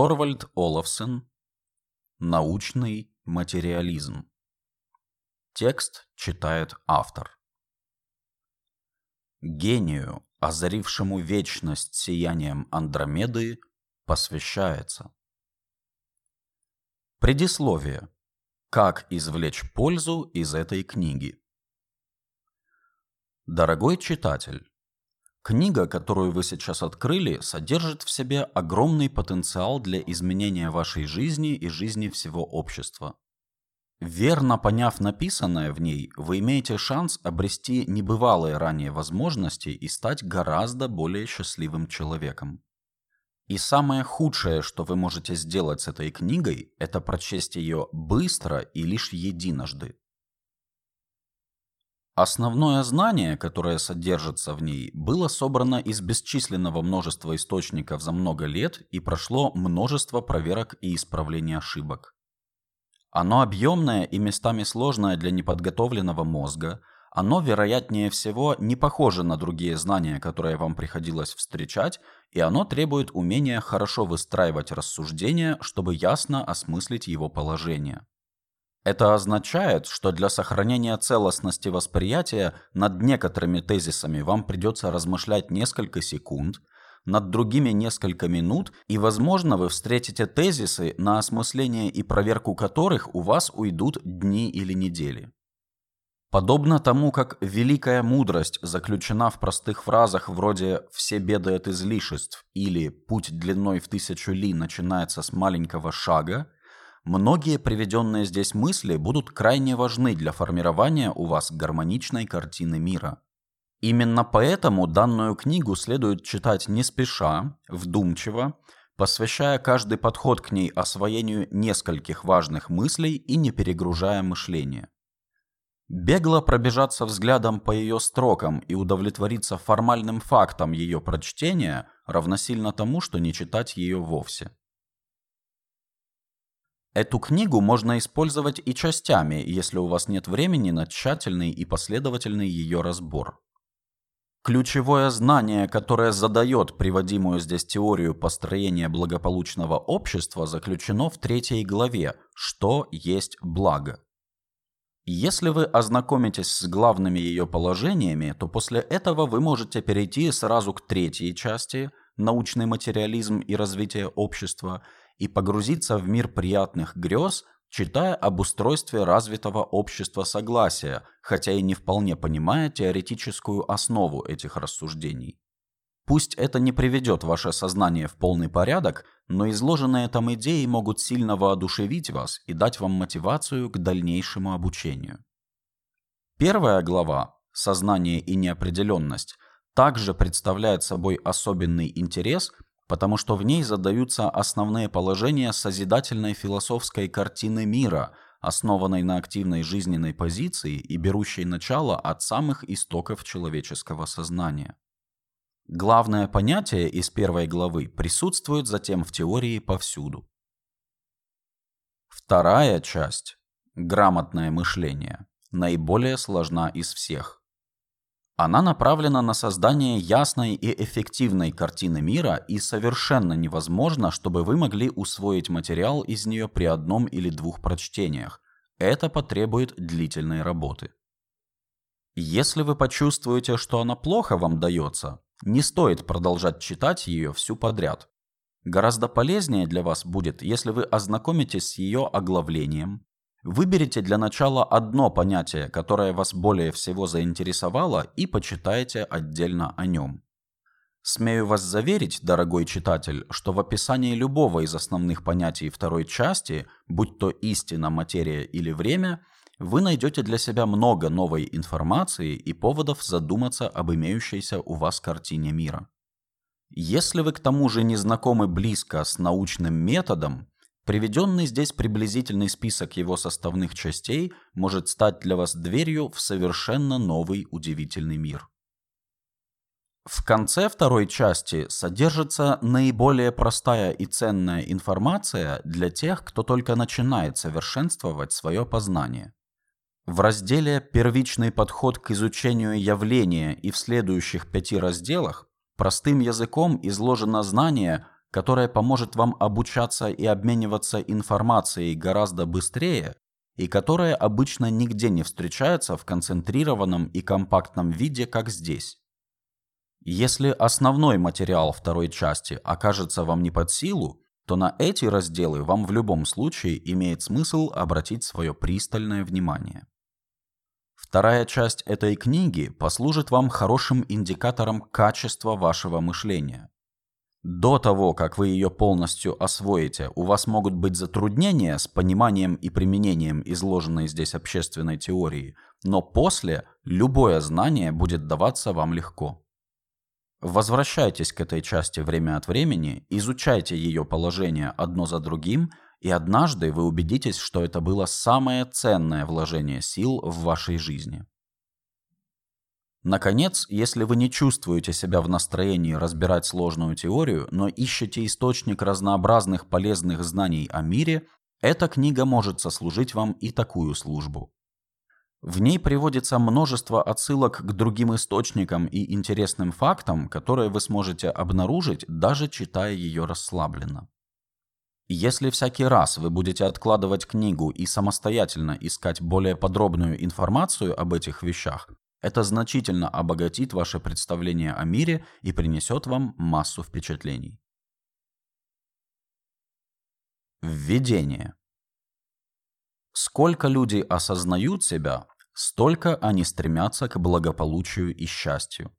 Торвальд Олафсен Научный материализм Текст читает автор. Гению, озарившему вечность сиянием Андромеды, посвящается. Предисловие. Как извлечь пользу из этой книги? Дорогой читатель, книга, которую вы сейчас открыли, содержит в себе огромный потенциал для изменения вашей жизни и жизни всего общества. Верно поняв написанное в ней, вы имеете шанс обрести небывалые ранее возможности и стать гораздо более счастливым человеком. И самое худшее, что вы можете сделать с этой книгой, это прочесть ее быстро и лишь единожды. Основное знание, которое содержится в ней, было собрано из бесчисленного множества источников за много лет и прошло множество проверок и исправлений ошибок. Оно объемное и местами сложное для неподготовленного мозга, оно, вероятнее всего, не похоже на другие знания, которые вам приходилось встречать, и оно требует умения хорошо выстраивать рассуждения, чтобы ясно осмыслить его положение. Это означает, что для сохранения целостности восприятия над некоторыми тезисами вам придется размышлять несколько секунд, над другими несколько минут, и, возможно, вы встретите тезисы, на осмысление и проверку которых у вас уйдут дни или недели. Подобно тому, как великая мудрость заключена в простых фразах вроде «все беды от излишеств» или «путь длиной в тысячу ли начинается с маленького шага», Многие приведенные здесь мысли будут крайне важны для формирования у вас гармоничной картины мира. Именно поэтому данную книгу следует читать не спеша, вдумчиво, посвящая каждый подход к ней освоению нескольких важных мыслей и не перегружая мышление. Бегло пробежаться взглядом по ее строкам и удовлетвориться формальным фактом ее прочтения равносильно тому, что не читать ее вовсе. Эту книгу можно использовать и частями, если у вас нет времени на тщательный и последовательный ее разбор. Ключевое знание, которое задает приводимую здесь теорию построения благополучного общества, заключено в третьей главе «Что есть благо?». Если вы ознакомитесь с главными ее положениями, то после этого вы можете перейти сразу к третьей части «Научный материализм и развитие общества» и погрузиться в мир приятных грез, читая об устройстве развитого общества согласия, хотя и не вполне понимая теоретическую основу этих рассуждений. Пусть это не приведет ваше сознание в полный порядок, но изложенные там идеи могут сильно воодушевить вас и дать вам мотивацию к дальнейшему обучению. Первая глава «Сознание и неопределенность» также представляет собой особенный интерес – потому что в ней задаются основные положения созидательной философской картины мира, основанной на активной жизненной позиции и берущей начало от самых истоков человеческого сознания. Главное понятие из первой главы присутствует затем в теории повсюду. Вторая часть – грамотное мышление – наиболее сложна из всех. Она направлена на создание ясной и эффективной картины мира и совершенно невозможно, чтобы вы могли усвоить материал из нее при одном или двух прочтениях. Это потребует длительной работы. Если вы почувствуете, что она плохо вам дается, не стоит продолжать читать ее всю подряд. Гораздо полезнее для вас будет, если вы ознакомитесь с ее оглавлением, Выберите для начала одно понятие, которое вас более всего заинтересовало, и почитайте отдельно о нем. Смею вас заверить, дорогой читатель, что в описании любого из основных понятий второй части, будь то истина, материя или время, вы найдете для себя много новой информации и поводов задуматься об имеющейся у вас картине мира. Если вы к тому же не знакомы близко с научным методом, Приведенный здесь приблизительный список его составных частей может стать для вас дверью в совершенно новый удивительный мир. В конце второй части содержится наиболее простая и ценная информация для тех, кто только начинает совершенствовать свое познание. В разделе «Первичный подход к изучению явления» и в следующих пяти разделах простым языком изложено знание – которая поможет вам обучаться и обмениваться информацией гораздо быстрее и которая обычно нигде не встречается в концентрированном и компактном виде, как здесь. Если основной материал второй части окажется вам не под силу, то на эти разделы вам в любом случае имеет смысл обратить свое пристальное внимание. Вторая часть этой книги послужит вам хорошим индикатором качества вашего мышления. До того, как вы ее полностью освоите, у вас могут быть затруднения с пониманием и применением изложенной здесь общественной теории, но после любое знание будет даваться вам легко. Возвращайтесь к этой части время от времени, изучайте ее положение одно за другим, и однажды вы убедитесь, что это было самое ценное вложение сил в вашей жизни. Наконец, если вы не чувствуете себя в настроении разбирать сложную теорию, но ищете источник разнообразных полезных знаний о мире, эта книга может сослужить вам и такую службу. В ней приводится множество отсылок к другим источникам и интересным фактам, которые вы сможете обнаружить, даже читая ее расслабленно. Если всякий раз вы будете откладывать книгу и самостоятельно искать более подробную информацию об этих вещах, это значительно обогатит ваше представление о мире и принесет вам массу впечатлений. Введение. Сколько люди осознают себя, столько они стремятся к благополучию и счастью.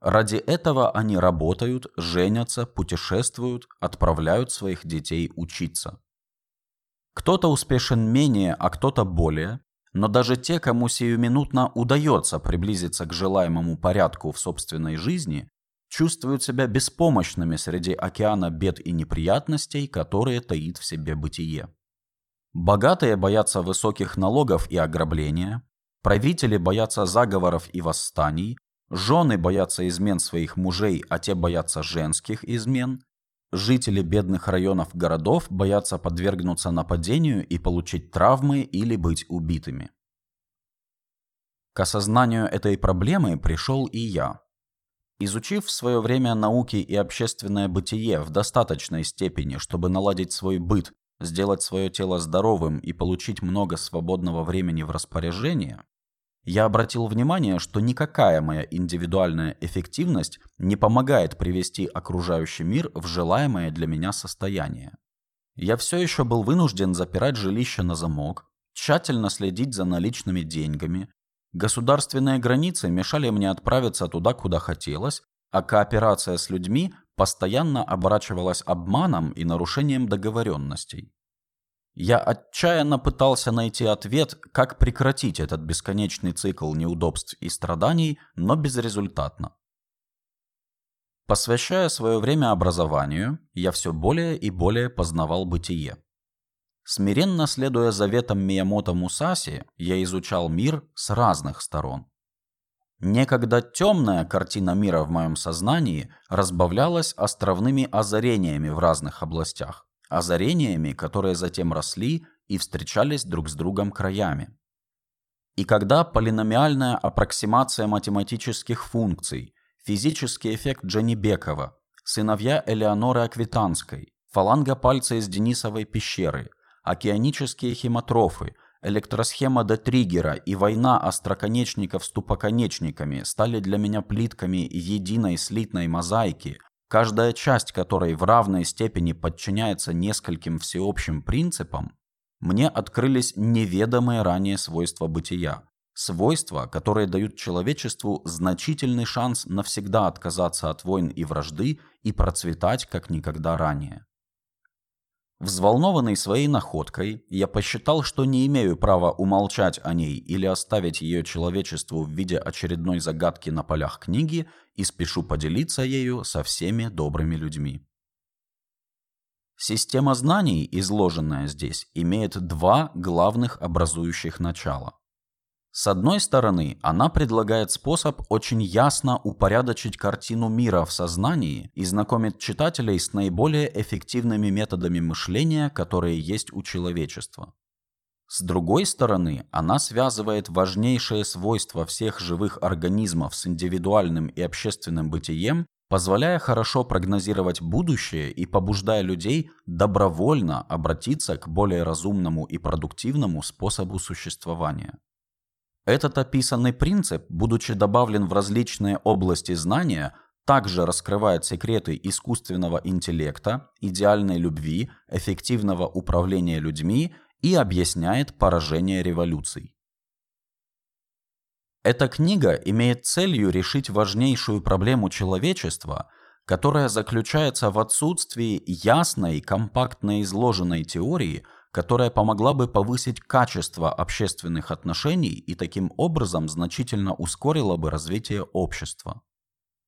Ради этого они работают, женятся, путешествуют, отправляют своих детей учиться. Кто-то успешен менее, а кто-то более, но даже те, кому сиюминутно удается приблизиться к желаемому порядку в собственной жизни, чувствуют себя беспомощными среди океана бед и неприятностей, которые таит в себе бытие. Богатые боятся высоких налогов и ограбления, правители боятся заговоров и восстаний, жены боятся измен своих мужей, а те боятся женских измен, жители бедных районов городов боятся подвергнуться нападению и получить травмы или быть убитыми. К осознанию этой проблемы пришел и я. Изучив в свое время науки и общественное бытие в достаточной степени, чтобы наладить свой быт сделать свое тело здоровым и получить много свободного времени в распоряжение, я обратил внимание, что никакая моя индивидуальная эффективность не помогает привести окружающий мир в желаемое для меня состояние. Я все еще был вынужден запирать жилище на замок, тщательно следить за наличными деньгами, государственные границы мешали мне отправиться туда, куда хотелось, а кооперация с людьми постоянно оборачивалась обманом и нарушением договоренностей. Я отчаянно пытался найти ответ, как прекратить этот бесконечный цикл неудобств и страданий, но безрезультатно. Посвящая свое время образованию, я все более и более познавал бытие. Смиренно следуя заветам Миямото Мусаси, я изучал мир с разных сторон. Некогда темная картина мира в моем сознании разбавлялась островными озарениями в разных областях, озарениями, которые затем росли и встречались друг с другом краями. И когда полиномиальная аппроксимация математических функций, физический эффект Дженнибекова, сыновья Элеоноры Аквитанской, фаланга пальца из Денисовой пещеры, океанические химатрофы – Электросхема до триггера и война остроконечников с тупоконечниками стали для меня плитками единой слитной мозаики, каждая часть которой в равной степени подчиняется нескольким всеобщим принципам, мне открылись неведомые ранее свойства бытия. Свойства, которые дают человечеству значительный шанс навсегда отказаться от войн и вражды и процветать как никогда ранее. Взволнованный своей находкой, я посчитал, что не имею права умолчать о ней или оставить ее человечеству в виде очередной загадки на полях книги и спешу поделиться ею со всеми добрыми людьми. Система знаний, изложенная здесь, имеет два главных образующих начала. С одной стороны, она предлагает способ очень ясно упорядочить картину мира в сознании и знакомит читателей с наиболее эффективными методами мышления, которые есть у человечества. С другой стороны, она связывает важнейшие свойства всех живых организмов с индивидуальным и общественным бытием позволяя хорошо прогнозировать будущее и побуждая людей добровольно обратиться к более разумному и продуктивному способу существования. Этот описанный принцип, будучи добавлен в различные области знания, также раскрывает секреты искусственного интеллекта, идеальной любви, эффективного управления людьми и объясняет поражение революций. Эта книга имеет целью решить важнейшую проблему человечества, которая заключается в отсутствии ясной, компактно изложенной теории, которая помогла бы повысить качество общественных отношений и таким образом значительно ускорила бы развитие общества.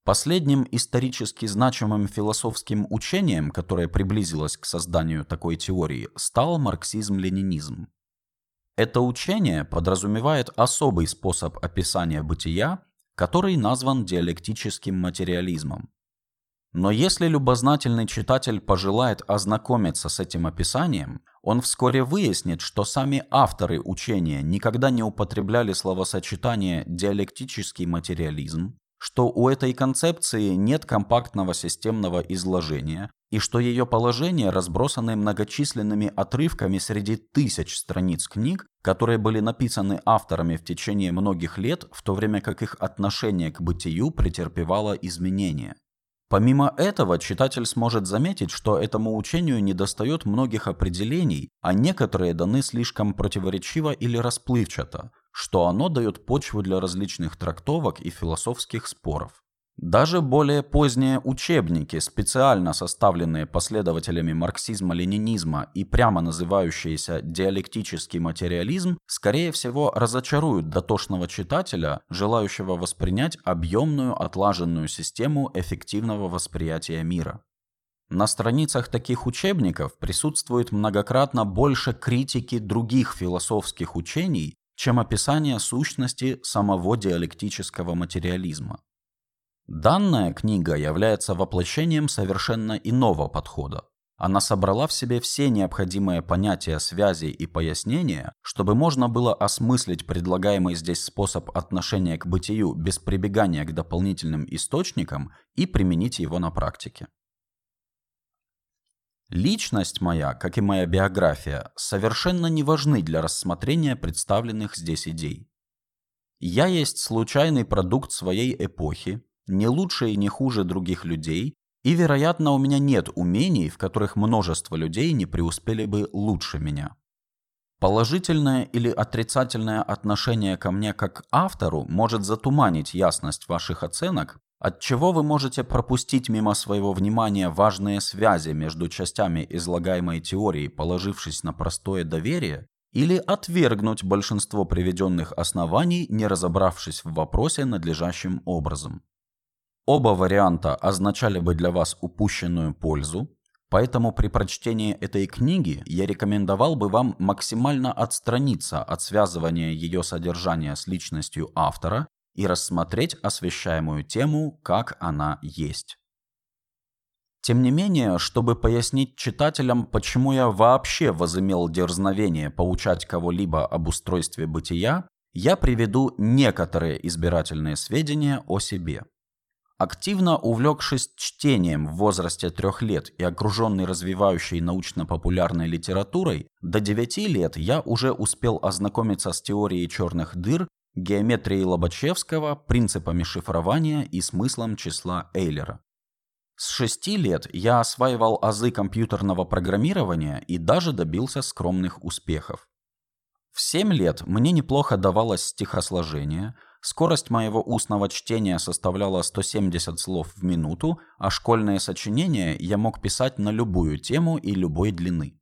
Последним исторически значимым философским учением, которое приблизилось к созданию такой теории, стал марксизм-ленинизм. Это учение подразумевает особый способ описания бытия, который назван диалектическим материализмом. Но если любознательный читатель пожелает ознакомиться с этим описанием, он вскоре выяснит, что сами авторы учения никогда не употребляли словосочетание «диалектический материализм», что у этой концепции нет компактного системного изложения и что ее положения разбросаны многочисленными отрывками среди тысяч страниц книг, которые были написаны авторами в течение многих лет, в то время как их отношение к бытию претерпевало изменения. Помимо этого, читатель сможет заметить, что этому учению недостает многих определений, а некоторые даны слишком противоречиво или расплывчато, что оно дает почву для различных трактовок и философских споров. Даже более поздние учебники, специально составленные последователями марксизма-ленинизма и прямо называющиеся «диалектический материализм», скорее всего разочаруют дотошного читателя, желающего воспринять объемную отлаженную систему эффективного восприятия мира. На страницах таких учебников присутствует многократно больше критики других философских учений, чем описание сущности самого диалектического материализма. Данная книга является воплощением совершенно иного подхода. Она собрала в себе все необходимые понятия связи и пояснения, чтобы можно было осмыслить предлагаемый здесь способ отношения к бытию без прибегания к дополнительным источникам и применить его на практике. Личность моя, как и моя биография, совершенно не важны для рассмотрения представленных здесь идей. Я есть случайный продукт своей эпохи, не лучше и не хуже других людей, и, вероятно, у меня нет умений, в которых множество людей не преуспели бы лучше меня. Положительное или отрицательное отношение ко мне как автору может затуманить ясность ваших оценок, от чего вы можете пропустить мимо своего внимания важные связи между частями излагаемой теории, положившись на простое доверие, или отвергнуть большинство приведенных оснований, не разобравшись в вопросе надлежащим образом. Оба варианта означали бы для вас упущенную пользу, поэтому при прочтении этой книги я рекомендовал бы вам максимально отстраниться от связывания ее содержания с личностью автора и рассмотреть освещаемую тему, как она есть. Тем не менее, чтобы пояснить читателям, почему я вообще возымел дерзновение поучать кого-либо об устройстве бытия, я приведу некоторые избирательные сведения о себе. Активно увлекшись чтением в возрасте трех лет и окруженный развивающей научно-популярной литературой, до девяти лет я уже успел ознакомиться с теорией черных дыр, геометрией Лобачевского, принципами шифрования и смыслом числа Эйлера. С шести лет я осваивал азы компьютерного программирования и даже добился скромных успехов. В семь лет мне неплохо давалось стихосложение – Скорость моего устного чтения составляла 170 слов в минуту, а школьные сочинения я мог писать на любую тему и любой длины.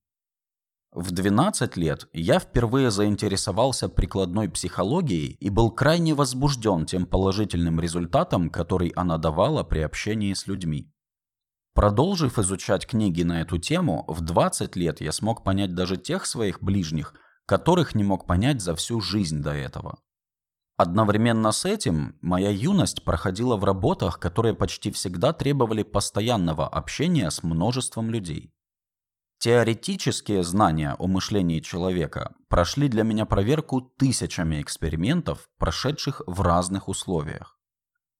В 12 лет я впервые заинтересовался прикладной психологией и был крайне возбужден тем положительным результатом, который она давала при общении с людьми. Продолжив изучать книги на эту тему, в 20 лет я смог понять даже тех своих ближних, которых не мог понять за всю жизнь до этого. Одновременно с этим моя юность проходила в работах, которые почти всегда требовали постоянного общения с множеством людей. Теоретические знания о мышлении человека прошли для меня проверку тысячами экспериментов, прошедших в разных условиях.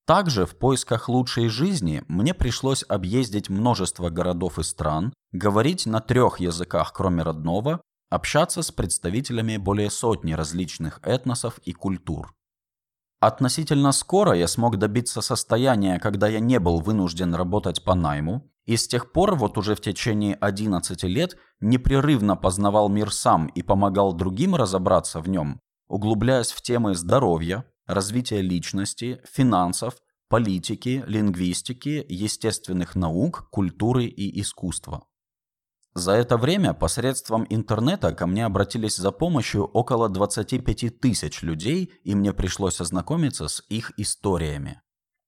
Также в поисках лучшей жизни мне пришлось объездить множество городов и стран, говорить на трех языках, кроме родного, общаться с представителями более сотни различных этносов и культур. Относительно скоро я смог добиться состояния, когда я не был вынужден работать по найму, и с тех пор вот уже в течение 11 лет непрерывно познавал мир сам и помогал другим разобраться в нем, углубляясь в темы здоровья, развития личности, финансов, политики, лингвистики, естественных наук, культуры и искусства. За это время посредством интернета ко мне обратились за помощью около 25 тысяч людей, и мне пришлось ознакомиться с их историями.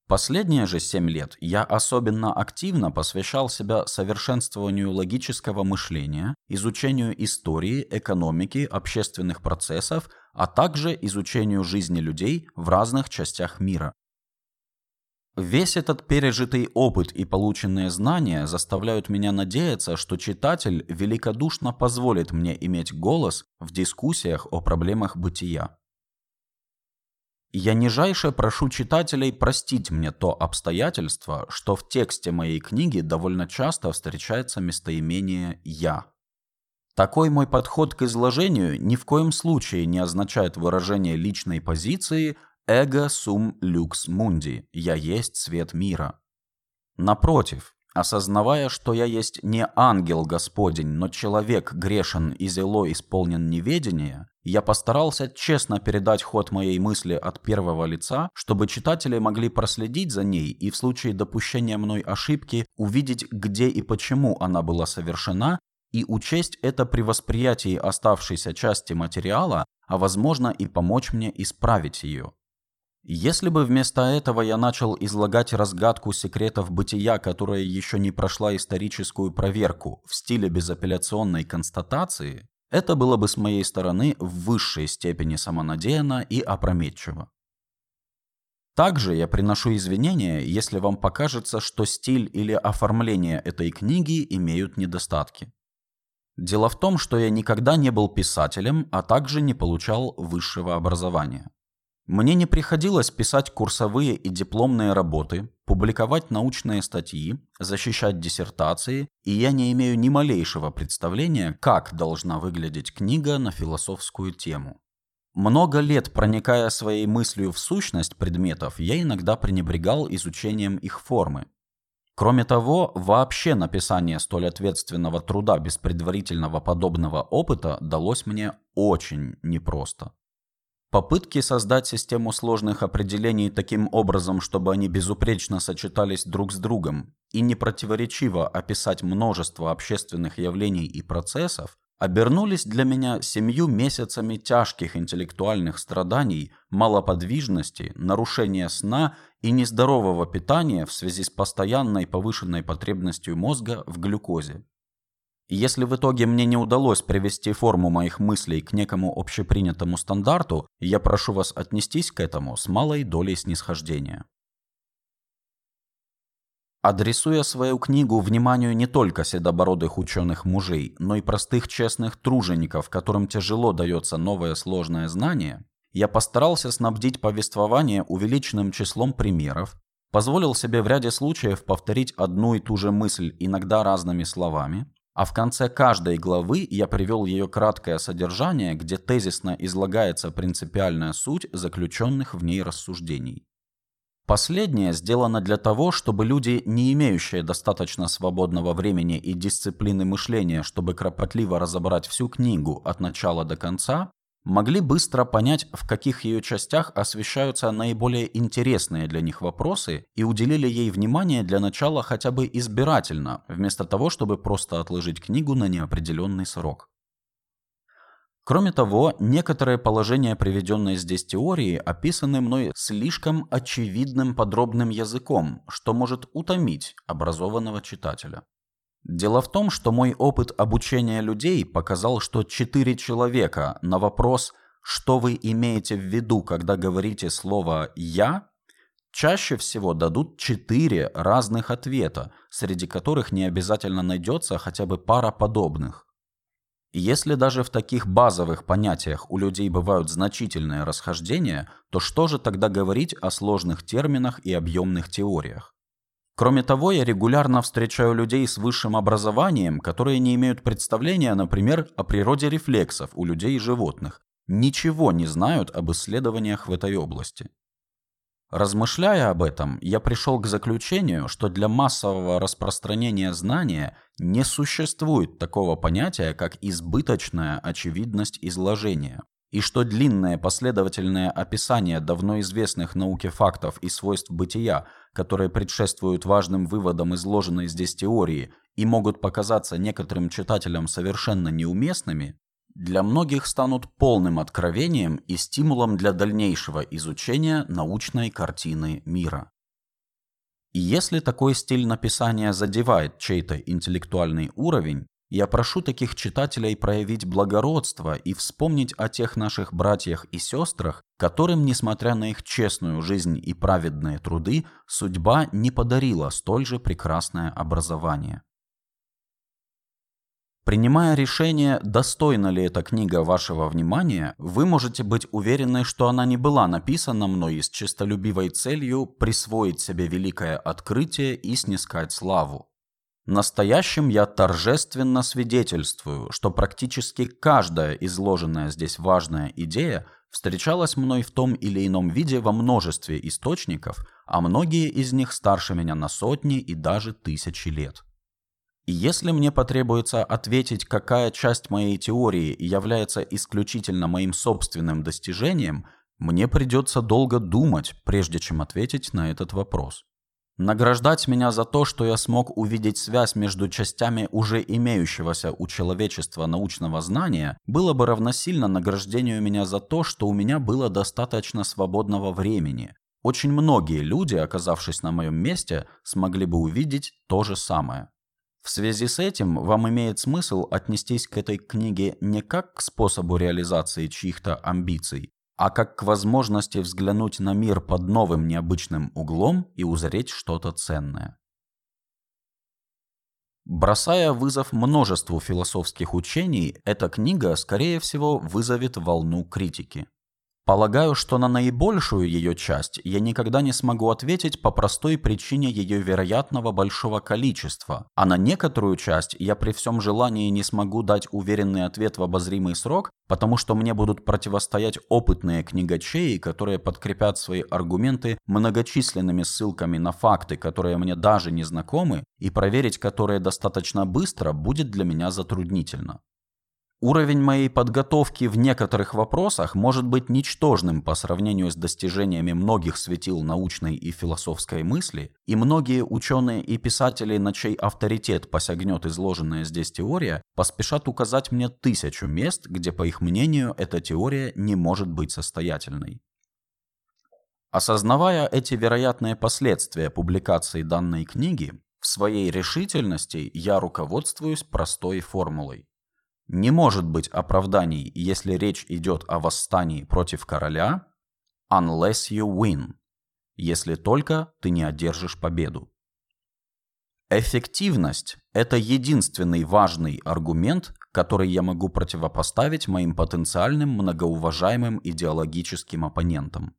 Последние же 7 лет я особенно активно посвящал себя совершенствованию логического мышления, изучению истории, экономики, общественных процессов, а также изучению жизни людей в разных частях мира. Весь этот пережитый опыт и полученные знания заставляют меня надеяться, что читатель великодушно позволит мне иметь голос в дискуссиях о проблемах бытия. Я нижайше прошу читателей простить мне то обстоятельство, что в тексте моей книги довольно часто встречается местоимение «я». Такой мой подход к изложению ни в коем случае не означает выражение личной позиции, Эго сум люкс мунди. Я есть свет мира. Напротив, осознавая, что я есть не ангел Господень, но человек грешен и зело исполнен неведения, я постарался честно передать ход моей мысли от первого лица, чтобы читатели могли проследить за ней и в случае допущения мной ошибки увидеть, где и почему она была совершена, и учесть это при восприятии оставшейся части материала, а возможно и помочь мне исправить ее. Если бы вместо этого я начал излагать разгадку секретов бытия, которая еще не прошла историческую проверку в стиле безапелляционной констатации, это было бы с моей стороны в высшей степени самонадеянно и опрометчиво. Также я приношу извинения, если вам покажется, что стиль или оформление этой книги имеют недостатки. Дело в том, что я никогда не был писателем, а также не получал высшего образования. Мне не приходилось писать курсовые и дипломные работы, публиковать научные статьи, защищать диссертации, и я не имею ни малейшего представления, как должна выглядеть книга на философскую тему. Много лет проникая своей мыслью в сущность предметов, я иногда пренебрегал изучением их формы. Кроме того, вообще написание столь ответственного труда без предварительного подобного опыта далось мне очень непросто. Попытки создать систему сложных определений таким образом, чтобы они безупречно сочетались друг с другом и не противоречиво описать множество общественных явлений и процессов, обернулись для меня семью месяцами тяжких интеллектуальных страданий, малоподвижности, нарушения сна и нездорового питания в связи с постоянной повышенной потребностью мозга в глюкозе. Если в итоге мне не удалось привести форму моих мыслей к некому общепринятому стандарту, я прошу вас отнестись к этому с малой долей снисхождения. Адресуя свою книгу вниманию не только седобородых ученых мужей, но и простых честных тружеников, которым тяжело дается новое сложное знание, я постарался снабдить повествование увеличенным числом примеров, позволил себе в ряде случаев повторить одну и ту же мысль иногда разными словами, а в конце каждой главы я привел ее краткое содержание, где тезисно излагается принципиальная суть заключенных в ней рассуждений. Последнее сделано для того, чтобы люди, не имеющие достаточно свободного времени и дисциплины мышления, чтобы кропотливо разобрать всю книгу от начала до конца, могли быстро понять, в каких ее частях освещаются наиболее интересные для них вопросы и уделили ей внимание для начала хотя бы избирательно, вместо того, чтобы просто отложить книгу на неопределенный срок. Кроме того, некоторые положения, приведенные здесь теории, описаны мной слишком очевидным подробным языком, что может утомить образованного читателя. Дело в том, что мой опыт обучения людей показал, что четыре человека на вопрос «что вы имеете в виду, когда говорите слово «я», чаще всего дадут четыре разных ответа, среди которых не обязательно найдется хотя бы пара подобных. если даже в таких базовых понятиях у людей бывают значительные расхождения, то что же тогда говорить о сложных терминах и объемных теориях? Кроме того, я регулярно встречаю людей с высшим образованием, которые не имеют представления, например, о природе рефлексов у людей и животных, ничего не знают об исследованиях в этой области. Размышляя об этом, я пришел к заключению, что для массового распространения знания не существует такого понятия, как избыточная очевидность изложения, и что длинное последовательное описание давно известных науке фактов и свойств бытия, которые предшествуют важным выводам изложенной здесь теории и могут показаться некоторым читателям совершенно неуместными, для многих станут полным откровением и стимулом для дальнейшего изучения научной картины мира. И если такой стиль написания задевает чей-то интеллектуальный уровень, я прошу таких читателей проявить благородство и вспомнить о тех наших братьях и сестрах, которым, несмотря на их честную жизнь и праведные труды, судьба не подарила столь же прекрасное образование. Принимая решение, достойна ли эта книга вашего внимания, вы можете быть уверены, что она не была написана мной с честолюбивой целью присвоить себе великое открытие и снискать славу. Настоящим я торжественно свидетельствую, что практически каждая изложенная здесь важная идея встречалась мной в том или ином виде во множестве источников, а многие из них старше меня на сотни и даже тысячи лет. И если мне потребуется ответить, какая часть моей теории является исключительно моим собственным достижением, мне придется долго думать, прежде чем ответить на этот вопрос. Награждать меня за то, что я смог увидеть связь между частями уже имеющегося у человечества научного знания, было бы равносильно награждению меня за то, что у меня было достаточно свободного времени. Очень многие люди, оказавшись на моем месте, смогли бы увидеть то же самое. В связи с этим вам имеет смысл отнестись к этой книге не как к способу реализации чьих-то амбиций, а как к возможности взглянуть на мир под новым необычным углом и узреть что-то ценное. Бросая вызов множеству философских учений, эта книга, скорее всего, вызовет волну критики. Полагаю, что на наибольшую ее часть я никогда не смогу ответить по простой причине ее вероятного большого количества, а на некоторую часть я при всем желании не смогу дать уверенный ответ в обозримый срок, потому что мне будут противостоять опытные книгачеи, которые подкрепят свои аргументы многочисленными ссылками на факты, которые мне даже не знакомы, и проверить которые достаточно быстро будет для меня затруднительно. Уровень моей подготовки в некоторых вопросах может быть ничтожным по сравнению с достижениями многих светил научной и философской мысли, и многие ученые и писатели, на чей авторитет посягнет изложенная здесь теория, поспешат указать мне тысячу мест, где, по их мнению, эта теория не может быть состоятельной. Осознавая эти вероятные последствия публикации данной книги, в своей решительности я руководствуюсь простой формулой. Не может быть оправданий, если речь идет о восстании против короля, unless you win, если только ты не одержишь победу. Эффективность – это единственный важный аргумент, который я могу противопоставить моим потенциальным многоуважаемым идеологическим оппонентам.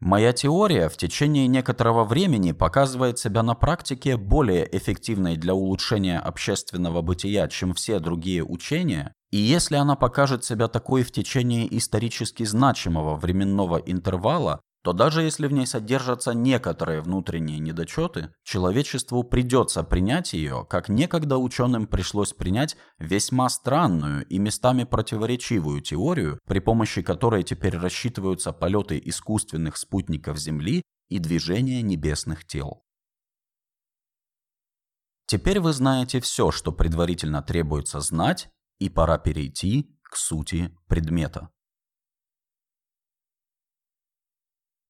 Моя теория в течение некоторого времени показывает себя на практике более эффективной для улучшения общественного бытия, чем все другие учения, и если она покажет себя такой в течение исторически значимого временного интервала, то даже если в ней содержатся некоторые внутренние недочеты, человечеству придется принять ее, как некогда ученым пришлось принять весьма странную и местами противоречивую теорию, при помощи которой теперь рассчитываются полеты искусственных спутников Земли и движение небесных тел. Теперь вы знаете все, что предварительно требуется знать, и пора перейти к сути предмета.